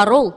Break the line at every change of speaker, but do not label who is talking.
Орол